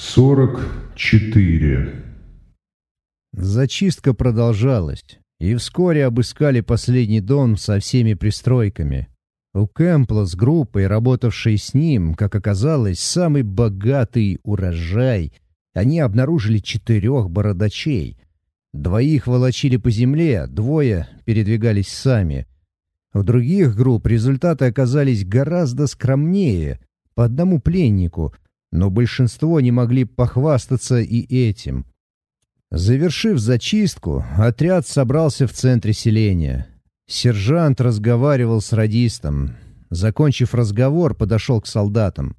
Сорок четыре. Зачистка продолжалась, и вскоре обыскали последний дом со всеми пристройками. У Кэмпла с группой, работавшей с ним, как оказалось, самый богатый урожай. Они обнаружили четырех бородачей. Двоих волочили по земле, двое передвигались сами. У других групп результаты оказались гораздо скромнее, по одному пленнику, но большинство не могли похвастаться и этим. Завершив зачистку, отряд собрался в центре селения. Сержант разговаривал с радистом. Закончив разговор, подошел к солдатам.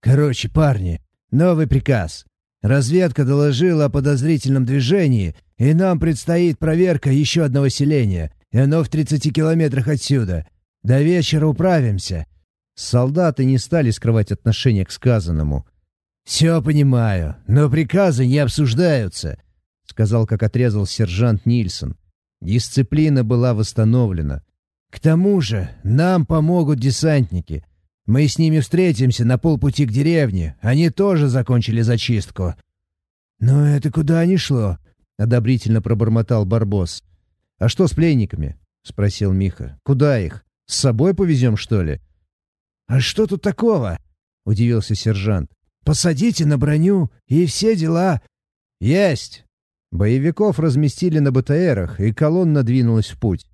«Короче, парни, новый приказ. Разведка доложила о подозрительном движении, и нам предстоит проверка еще одного селения, и оно в 30 километрах отсюда. До вечера управимся». Солдаты не стали скрывать отношение к сказанному. «Все понимаю, но приказы не обсуждаются», — сказал, как отрезал сержант Нильсон. Дисциплина была восстановлена. «К тому же нам помогут десантники. Мы с ними встретимся на полпути к деревне. Они тоже закончили зачистку». «Но это куда они шло?» — одобрительно пробормотал Барбос. «А что с пленниками?» — спросил Миха. «Куда их? С собой повезем, что ли?» «А что тут такого?» — удивился сержант. «Посадите на броню, и все дела». «Есть!» Боевиков разместили на БТРах, и колонна двинулась в путь.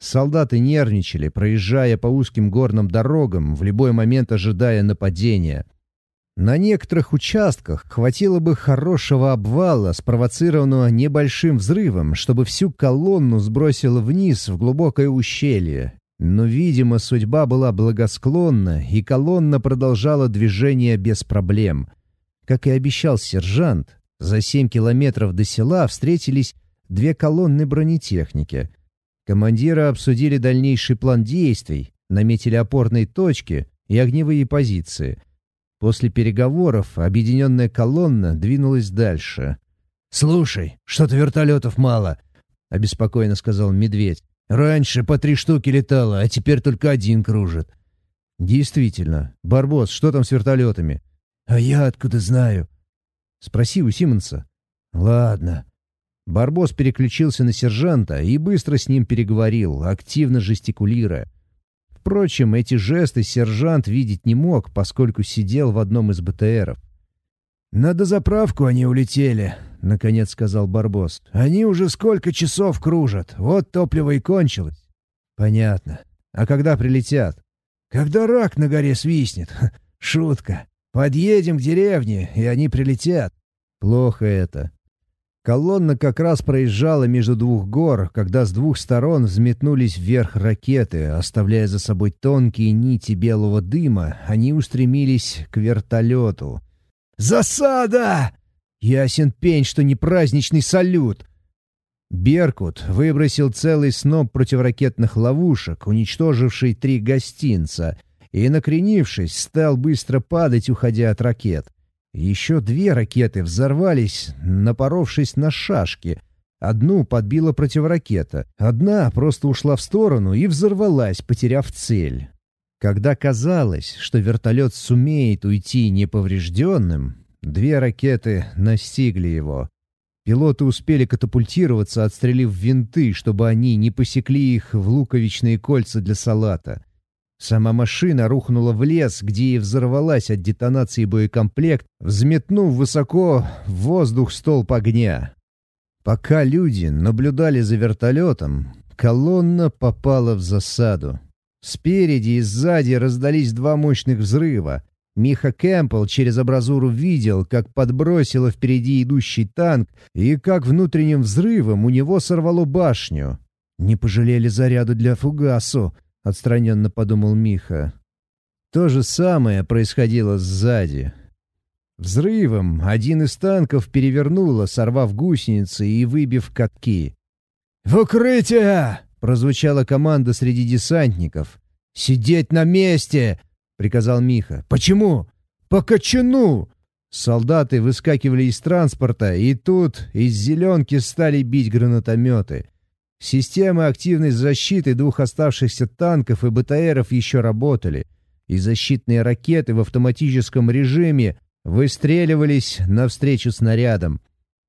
Солдаты нервничали, проезжая по узким горным дорогам, в любой момент ожидая нападения. На некоторых участках хватило бы хорошего обвала, спровоцированного небольшим взрывом, чтобы всю колонну сбросило вниз в глубокое ущелье. Но, видимо, судьба была благосклонна, и колонна продолжала движение без проблем. Как и обещал сержант, за семь километров до села встретились две колонны бронетехники. Командиры обсудили дальнейший план действий, наметили опорные точки и огневые позиции. После переговоров объединенная колонна двинулась дальше. «Слушай, что-то вертолетов мало», — обеспокоенно сказал Медведь. «Раньше по три штуки летало, а теперь только один кружит». «Действительно. Барбос, что там с вертолетами?» «А я откуда знаю?» Спроси у Симонса. Ладно. Барбос переключился на сержанта и быстро с ним переговорил, активно жестикулируя. Впрочем, эти жесты сержант видеть не мог, поскольку сидел в одном из БТРов. «На дозаправку они улетели», — наконец сказал Барбос. «Они уже сколько часов кружат. Вот топливо и кончилось». «Понятно. А когда прилетят?» «Когда рак на горе свистнет. Шутка. Подъедем к деревне, и они прилетят. Плохо это. Колонна как раз проезжала между двух гор, когда с двух сторон взметнулись вверх ракеты, оставляя за собой тонкие нити белого дыма, они устремились к вертолету. «Засада!» Ясен пень, что не праздничный салют. Беркут выбросил целый сноп противоракетных ловушек, уничтоживший три гостинца, и, накренившись, стал быстро падать, уходя от ракет. Еще две ракеты взорвались, напоровшись на шашки. Одну подбила противоракета, одна просто ушла в сторону и взорвалась, потеряв цель. Когда казалось, что вертолет сумеет уйти неповрежденным, две ракеты настигли его. Пилоты успели катапультироваться, отстрелив винты, чтобы они не посекли их в луковичные кольца для салата. Сама машина рухнула в лес, где и взорвалась от детонации боекомплект, взметнув высоко в воздух столб огня. Пока люди наблюдали за вертолетом, колонна попала в засаду. Спереди и сзади раздались два мощных взрыва. Миха Кэмпбелл через абразуру видел, как подбросило впереди идущий танк и как внутренним взрывом у него сорвало башню. Не пожалели заряду для фугасу отстраненно подумал Миха. То же самое происходило сзади. Взрывом один из танков перевернуло, сорвав гусеницы и выбив катки. «В укрытие!» — прозвучала команда среди десантников. «Сидеть на месте!» — приказал Миха. «Почему?» «По кочану!» Солдаты выскакивали из транспорта, и тут из зеленки стали бить гранатометы. Системы активной защиты двух оставшихся танков и БТРов еще работали, и защитные ракеты в автоматическом режиме выстреливались навстречу снарядам.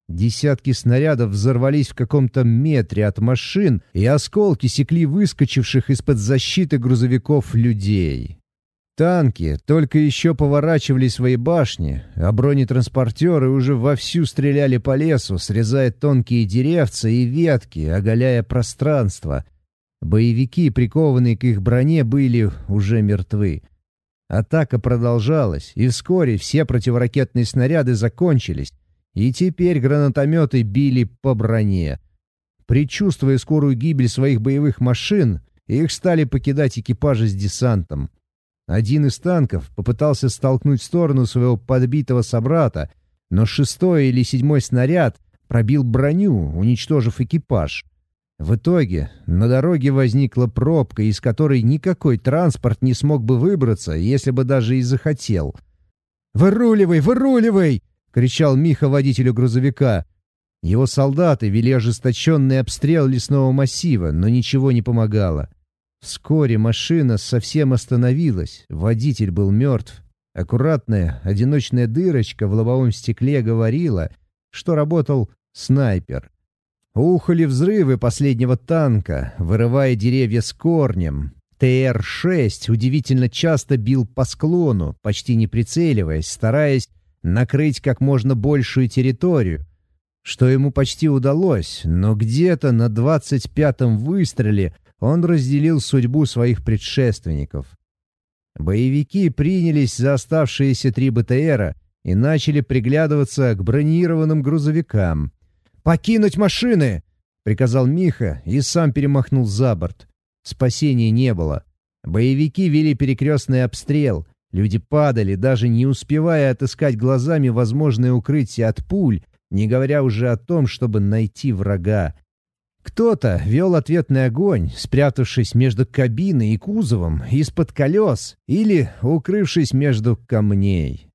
Десятки снарядов взорвались в каком-то метре от машин, и осколки секли выскочивших из-под защиты грузовиков людей. Танки только еще поворачивали свои башни, а бронетранспортеры уже вовсю стреляли по лесу, срезая тонкие деревца и ветки, оголяя пространство. Боевики, прикованные к их броне, были уже мертвы. Атака продолжалась, и вскоре все противоракетные снаряды закончились, и теперь гранатометы били по броне. Причувствуя скорую гибель своих боевых машин, их стали покидать экипажи с десантом. Один из танков попытался столкнуть в сторону своего подбитого собрата, но шестой или седьмой снаряд пробил броню, уничтожив экипаж. В итоге на дороге возникла пробка, из которой никакой транспорт не смог бы выбраться, если бы даже и захотел. «Выруливай, выруливай!» — кричал Миха водителю грузовика. Его солдаты вели ожесточенный обстрел лесного массива, но ничего не помогало. Вскоре машина совсем остановилась, водитель был мертв. Аккуратная одиночная дырочка в лобовом стекле говорила, что работал снайпер. Ухали взрывы последнего танка, вырывая деревья с корнем. ТР-6 удивительно часто бил по склону, почти не прицеливаясь, стараясь накрыть как можно большую территорию, что ему почти удалось, но где-то на двадцать пятом выстреле он разделил судьбу своих предшественников. Боевики принялись за оставшиеся три БТРа и начали приглядываться к бронированным грузовикам. «Покинуть машины!» — приказал Миха и сам перемахнул за борт. Спасения не было. Боевики вели перекрестный обстрел, Люди падали, даже не успевая отыскать глазами возможное укрытие от пуль, не говоря уже о том, чтобы найти врага. Кто-то вел ответный огонь, спрятавшись между кабиной и кузовом, из-под колес или укрывшись между камней.